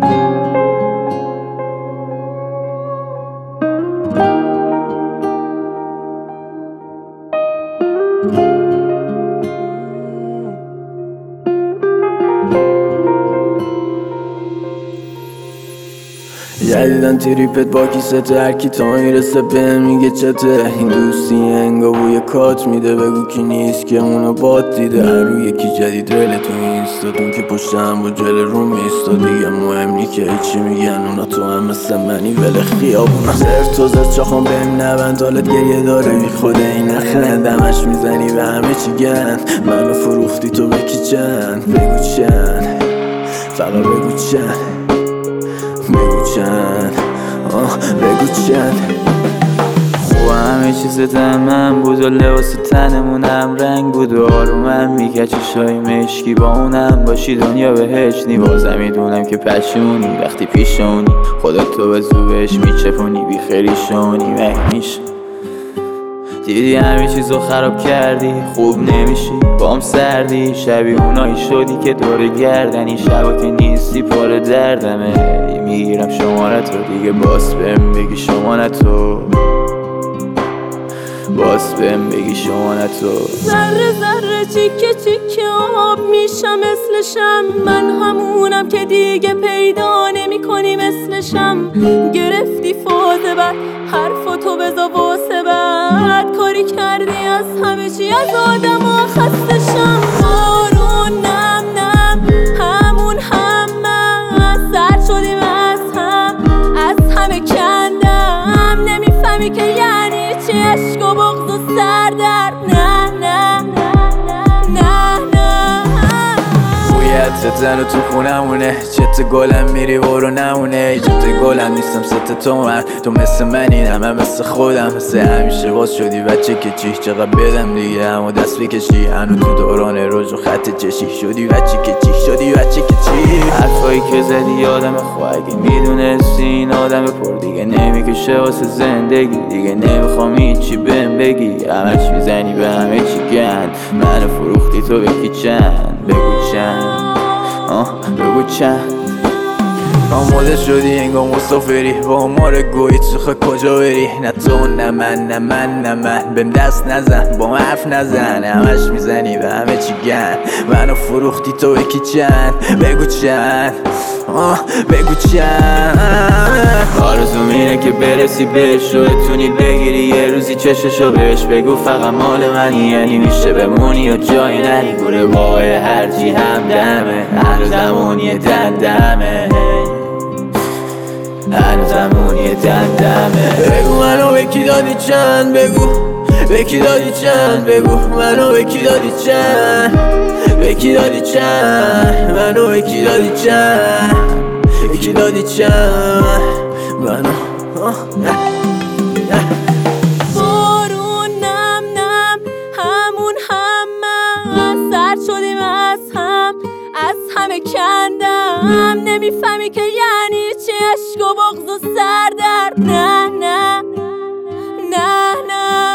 thank you. جدیدن تریپت با کیست هرکی تا می‌رسه به میگه چته. این دوستی انگا بوی کات میده بگو کی نیست که اونو باد دیده. هر روی یکی جدید ریل تو اینستادون که پشتم با جل رو میستا. دیگه مهم نی که چی میگن اونا تو هم مثل منی. ول خیابونا. زرد تو زرد چاخون بهم نبند. حالت گریه داره بی خود این نخند. دمش می‌زنی به همه چی گند منو فروختی تو به کی چند بگو چند فقط بگو چند بگو چند خوب همه چیز من بود و لباس تنمونم رنگ بود و آرومم میگه چشای مشکی با اونم باشی دنیا به هیچ نی. بازم می‌دونم که پشونی. وقتی پیشونی خودت تو به زوبش میچپونی. بی خیلی شونی میشه؟ دیدی همه چیزو خراب کردی؟ خوب نمیشی؟ بام سردی؟ شبی اونایی شدی که دور گردنی. شبا که نیستی پر دردمه. دیگه باس بهم بگی شمارتو باس بهم بگی شمارتو ذره ذره چیکه چیکه آب میشم مثلشم من همونم که دیگه پیدا نمی کنی مثلشم. گرفتی فاز بعد حرفاتو بزا واسه بعد. کاری کردی از همه چی از آدم ها خستشم. بارون نم که یعنی عشق و بغض و سردر بویت زن تو خونمونه. چت گلم میری برو نمونه. چت گلم نیستم ست تو من. تو مثل منی همه مثل خودم. مثل همیشه باز شدی بچه که چی؟ چقدر بدم دیگه؟ همو دست بکشی هنو تو دوران روز و خط چشی. شدی بچه که چی؟ شدی بچه که چی؟ حرفایی که زدی یادم خواهی می‌دونستی این آدم پر دیگه نمی‌کشه واسه زندگی. دیگه نمی‌خوام هیچی بهم بگی. همش می‌زنی به همه چی گند منو فروختی تو به کی چند؟ بگو چند. آه بگو چند آماده شدی انگار مسافری با مار گویی تو کجا بری؟ نه تو نه من نه من نه من. بهم دست نزن با حرف نزن. همش می‌زنی به همه چی گن. منو فروختی تو یکی چند؟ بگو چند. آه بگو چند. آرزو میره که برسی بهش. رو بتونی بگیری یه روزی چششو بهش بگو. فقط مال منی یعنی میشه بمونی و جایی نری گوره بای هرچی هم دمه هنوزمون یه دندمه هنوزمون یه دندمه بگو منو به کی دادی چند؟ بگو. به کی دادی چند؟ بگو. منو به کی دادی چند؟ به کی دادی چند؟ منو به کی دادی چند؟ به کی دادی چند؟ منو. بارون نم نم همون همه سر شدیم از هم از همه کندم. نمی‌فهمی که یعنی چی عشق و بغض و سردر نه نه نه نه.